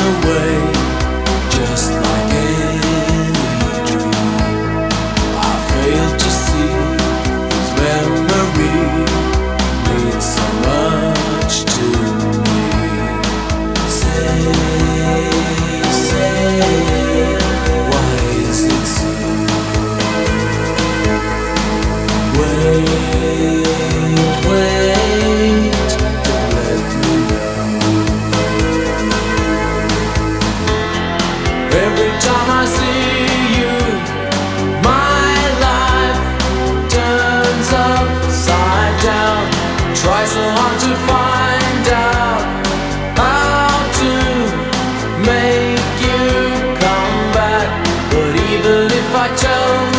away, I tell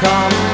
come.